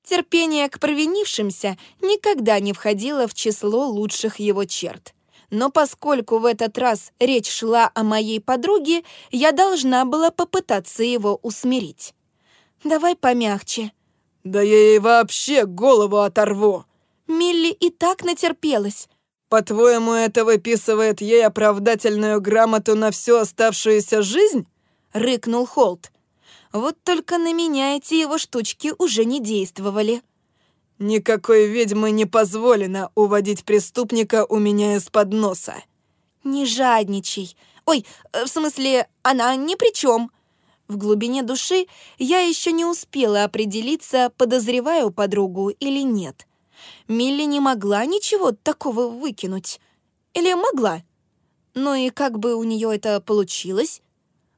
Терпение к провинившимся никогда не входило в число лучших его черт. Но поскольку в этот раз речь шла о моей подруге, я должна была попытаться его усмирить. «Давай помягче». «Да я ей вообще голову оторву!» Милли и так натерпелась. «По-твоему, это выписывает ей оправдательную грамоту на всю оставшуюся жизнь?» — рыкнул Холт. Вот только на меня эти его штучки уже не действовали. «Никакой ведьмы не позволено уводить преступника у меня из-под носа». «Не жадничай. Ой, э, в смысле, она ни при чем». В глубине души я еще не успела определиться, подозреваю подругу или нет. Милли не могла ничего такого выкинуть. Или могла? Ну и как бы у нее это получилось?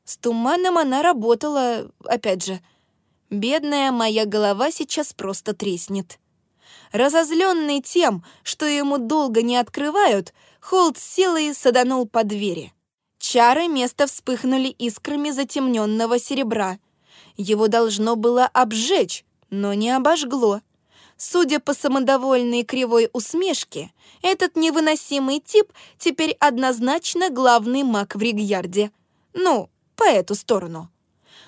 С туманом она работала, опять же. Бедная моя голова сейчас просто треснет. Разозленный тем, что ему долго не открывают, Холд силой саданул по двери. Чары места вспыхнули искрами затемненного серебра. Его должно было обжечь, но не обожгло. Судя по самодовольной кривой усмешке, этот невыносимый тип теперь однозначно главный маг в Ригьярде. Ну, по эту сторону.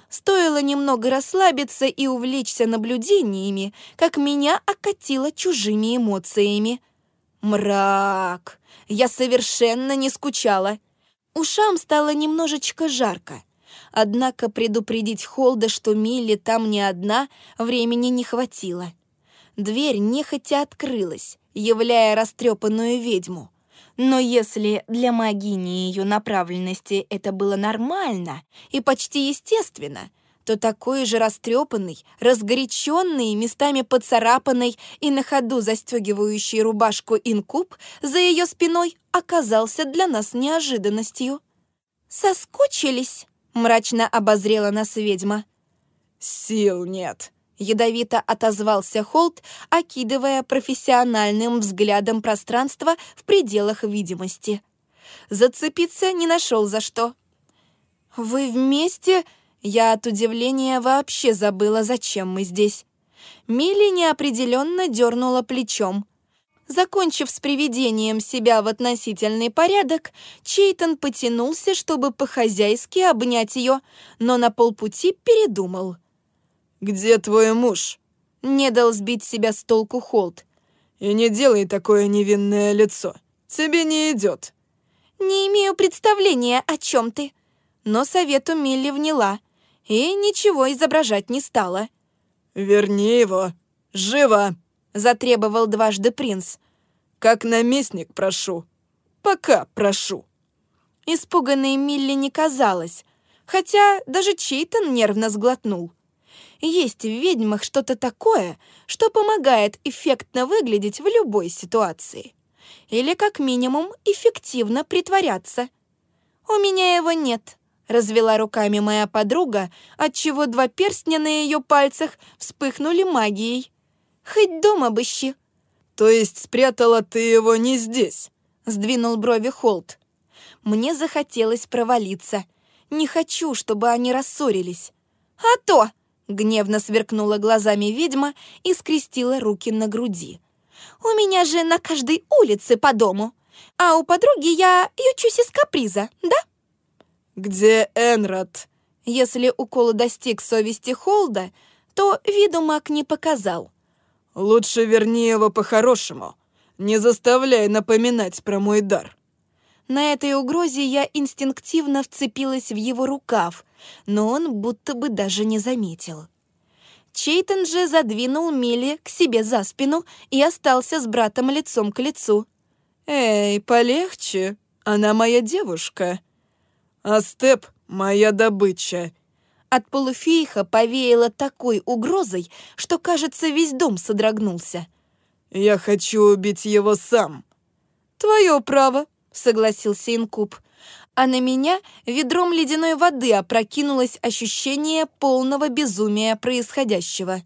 Стоило немного расслабиться и увлечься наблюдениями, как меня окатило чужими эмоциями. Мрак! Я совершенно не скучала. Ушам стало немножечко жарко. Однако предупредить Холда, что Милли там не одна, времени не хватило. Дверь нехотя открылась, являя растрепанную ведьму. Но если для магини ее направленности это было нормально и почти естественно, то такой же растрепанный, разгоряченный, местами поцарапанный и на ходу застегивающий рубашку инкуб за ее спиной оказался для нас неожиданностью. «Соскучились?» — мрачно обозрела нас ведьма. «Сил нет», Ядовито отозвался Холт, окидывая профессиональным взглядом пространство в пределах видимости. Зацепиться не нашел за что. «Вы вместе?» Я от удивления вообще забыла, зачем мы здесь. Милли неопределенно дернула плечом. Закончив с приведением себя в относительный порядок, Чейтон потянулся, чтобы по-хозяйски обнять ее, но на полпути передумал — «Где твой муж?» Не дал сбить себя с толку Холт. «И не делай такое невинное лицо. Тебе не идет». «Не имею представления, о чем ты». Но совету Милли вняла и ничего изображать не стала. «Верни его. Живо!» — затребовал дважды принц. «Как наместник прошу. Пока прошу». Испуганной Милли не казалось, хотя даже Чейтон нервно сглотнул. Есть в ведьмах что-то такое, что помогает эффектно выглядеть в любой ситуации. Или, как минимум, эффективно притворяться. «У меня его нет», — развела руками моя подруга, отчего два перстня на ее пальцах вспыхнули магией. «Хоть дома обыщи». «То есть спрятала ты его не здесь?» — сдвинул брови Холт. Мне захотелось провалиться. Не хочу, чтобы они рассорились. «А то!» Гневно сверкнула глазами ведьма и скрестила руки на груди. «У меня же на каждой улице по дому, а у подруги я ючусь из каприза, да?» «Где Энрод?» Если укол достиг совести Холда, то виду маг не показал. «Лучше верни его по-хорошему. Не заставляй напоминать про мой дар». На этой угрозе я инстинктивно вцепилась в его рукав, но он будто бы даже не заметил. Чейтон же задвинул Милли к себе за спину и остался с братом лицом к лицу. «Эй, полегче, она моя девушка. А Степ — моя добыча». От полуфейха повеяло такой угрозой, что, кажется, весь дом содрогнулся. «Я хочу убить его сам». «Твое право», — согласился Инкуб. А на меня ведром ледяной воды опрокинулось ощущение полного безумия происходящего.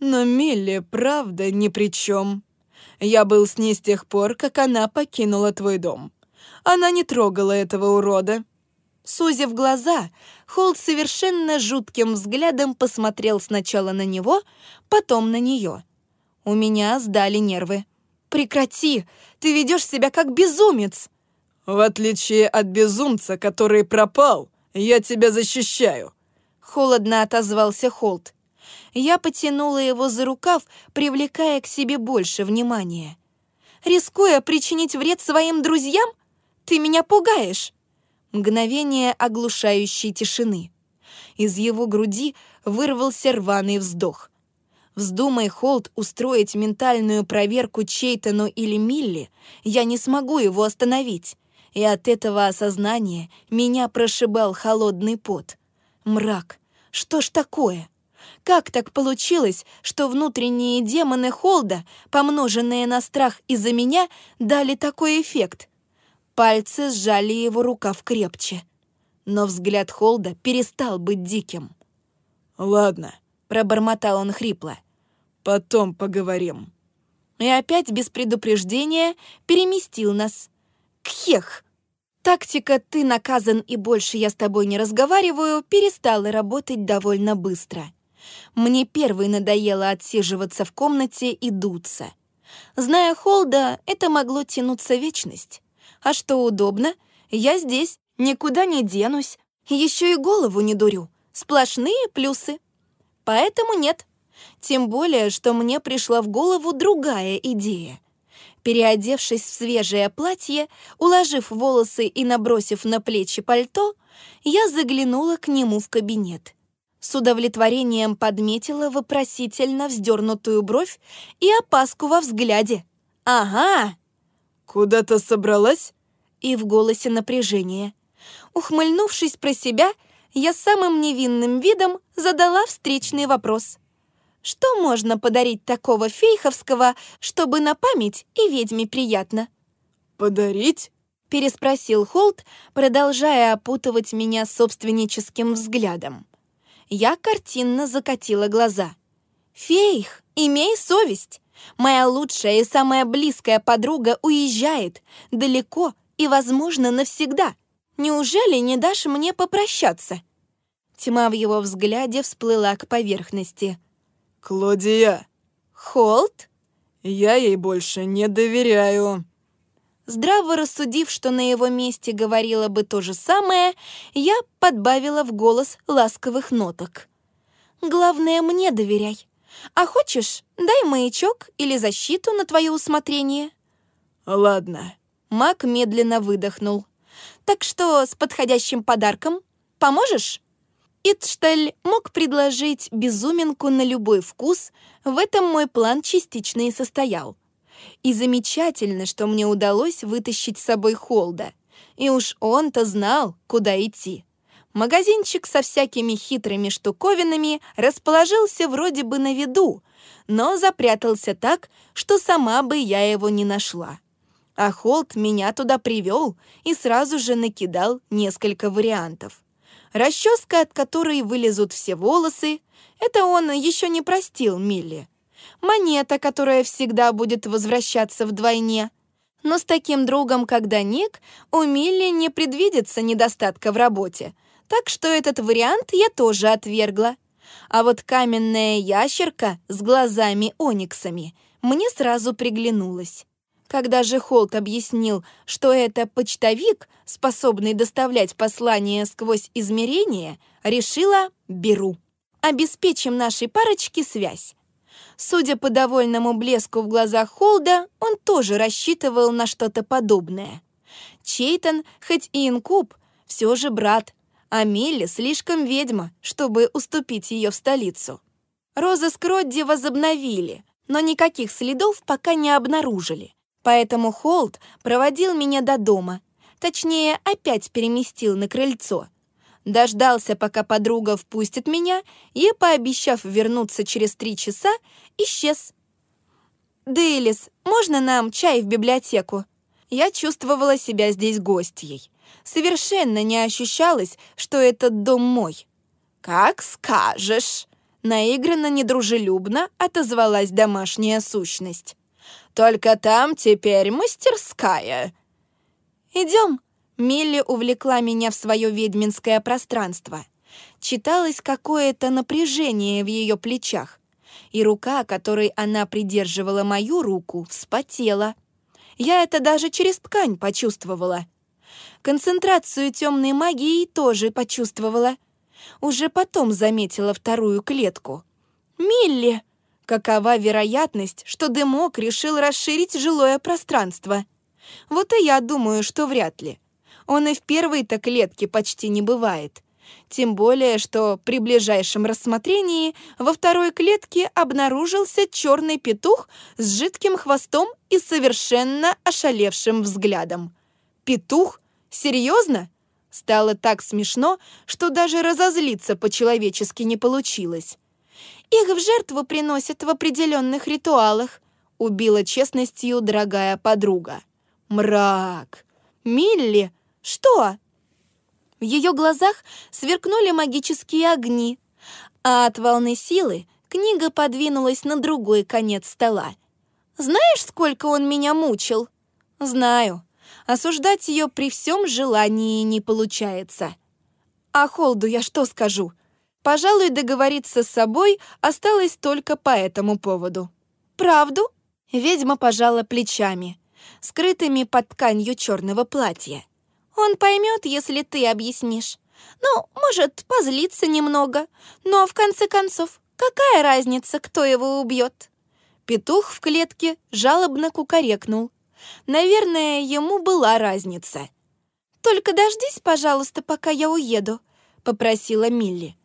Но Милли, правда, ни при чем. Я был с ней с тех пор, как она покинула твой дом. Она не трогала этого урода. Сузив глаза, Холд совершенно жутким взглядом посмотрел сначала на него, потом на нее. У меня сдали нервы. «Прекрати! Ты ведешь себя как безумец!» «В отличие от безумца, который пропал, я тебя защищаю!» Холодно отозвался Холд. Я потянула его за рукав, привлекая к себе больше внимания. «Рискуя причинить вред своим друзьям? Ты меня пугаешь!» Мгновение оглушающей тишины. Из его груди вырвался рваный вздох. Вздумай Холд устроить ментальную проверку Чейтону или Милли, я не смогу его остановить. И от этого осознания меня прошибал холодный пот. Мрак. Что ж такое? Как так получилось, что внутренние демоны Холда, помноженные на страх из-за меня, дали такой эффект? Пальцы сжали его рукав крепче. Но взгляд Холда перестал быть диким. «Ладно», — пробормотал он хрипло. «Потом поговорим». И опять без предупреждения переместил нас. Кхех! Тактика «ты наказан и больше я с тобой не разговариваю» перестала работать довольно быстро. Мне первой надоело отсиживаться в комнате и дуться. Зная Холда, это могло тянуться вечность. А что удобно, я здесь, никуда не денусь, еще и голову не дурю. Сплошные плюсы. Поэтому нет. Тем более, что мне пришла в голову другая идея. Переодевшись в свежее платье, уложив волосы и набросив на плечи пальто, я заглянула к нему в кабинет с удовлетворением подметила вопросительно вздернутую бровь и опаску во взгляде. «Ага!» «Куда-то собралась?» И в голосе напряжение. Ухмыльнувшись про себя, я самым невинным видом задала встречный вопрос. «Что можно подарить такого фейховского, чтобы на память и ведьме приятно?» «Подарить?» переспросил Холт, продолжая опутывать меня собственническим взглядом. Я картинно закатила глаза. «Фейх, имей совесть! Моя лучшая и самая близкая подруга уезжает далеко и, возможно, навсегда. Неужели не дашь мне попрощаться?» Тьма в его взгляде всплыла к поверхности. «Клодия!» «Холт?» «Я ей больше не доверяю». Здраво рассудив, что на его месте говорила бы то же самое, я подбавила в голос ласковых ноток. «Главное, мне доверяй. А хочешь, дай маячок или защиту на твое усмотрение?» «Ладно». Мак медленно выдохнул. «Так что с подходящим подарком? Поможешь?» Итштель мог предложить безуминку на любой вкус, в этом мой план частично и состоял. И замечательно, что мне удалось вытащить с собой Холда. И уж он-то знал, куда идти. Магазинчик со всякими хитрыми штуковинами расположился вроде бы на виду, но запрятался так, что сама бы я его не нашла. А Холд меня туда привел и сразу же накидал несколько вариантов. Расческа, от которой вылезут все волосы, это он еще не простил Милли монета, которая всегда будет возвращаться вдвойне. Но с таким другом, как Даник, у Милли не предвидится недостатка в работе, так что этот вариант я тоже отвергла. А вот каменная ящерка с глазами-ониксами мне сразу приглянулась. Когда же Холт объяснил, что это почтовик, способный доставлять послания сквозь измерения, решила «беру». Обеспечим нашей парочке связь. Судя по довольному блеску в глазах Холда, он тоже рассчитывал на что-то подобное. Чейтон, хоть и инкуб, все же брат, а Милли слишком ведьма, чтобы уступить ее в столицу. Розыск Родди возобновили, но никаких следов пока не обнаружили. Поэтому Холд проводил меня до дома, точнее, опять переместил на крыльцо. Дождался, пока подруга впустит меня, и, пообещав вернуться через три часа, исчез. «Дейлис, можно нам чай в библиотеку?» Я чувствовала себя здесь гостьей. Совершенно не ощущалось, что этот дом мой. «Как скажешь!» Наигранно недружелюбно отозвалась домашняя сущность. «Только там теперь мастерская». «Идем!» Милли увлекла меня в свое ведьминское пространство. Читалось какое-то напряжение в ее плечах, и рука, которой она придерживала мою руку, вспотела. Я это даже через ткань почувствовала. Концентрацию темной магии тоже почувствовала. Уже потом заметила вторую клетку. «Милли!» Какова вероятность, что дымок решил расширить жилое пространство? Вот и я думаю, что вряд ли. Он и в первой-то клетке почти не бывает. Тем более, что при ближайшем рассмотрении во второй клетке обнаружился черный петух с жидким хвостом и совершенно ошалевшим взглядом. Петух? Серьезно? Стало так смешно, что даже разозлиться по-человечески не получилось. Их в жертву приносят в определенных ритуалах, убила честностью дорогая подруга. Мрак! Милли! Что? В ее глазах сверкнули магические огни, а от волны силы книга подвинулась на другой конец стола. «Знаешь, сколько он меня мучил?» «Знаю. Осуждать ее при всем желании не получается». «А Холду я что скажу?» Пожалуй, договориться с собой осталось только по этому поводу. «Правду?» Ведьма пожала плечами, скрытыми под тканью черного платья. Он поймет, если ты объяснишь. Ну, может, позлиться немного, но в конце концов, какая разница, кто его убьет? Петух в клетке жалобно кукарекнул. Наверное, ему была разница. «Только дождись, пожалуйста, пока я уеду», — попросила Милли.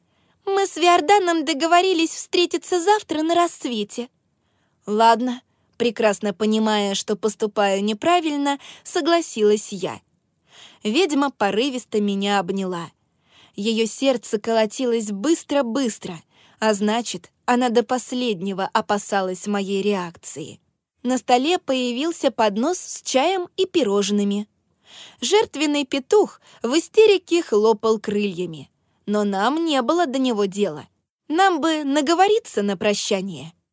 «Мы с Виорданом договорились встретиться завтра на рассвете». «Ладно», прекрасно понимая, что поступаю неправильно, согласилась я ведьма порывисто меня обняла. Ее сердце колотилось быстро-быстро, а значит, она до последнего опасалась моей реакции. На столе появился поднос с чаем и пирожными. Жертвенный петух в истерике хлопал крыльями, но нам не было до него дела. Нам бы наговориться на прощание.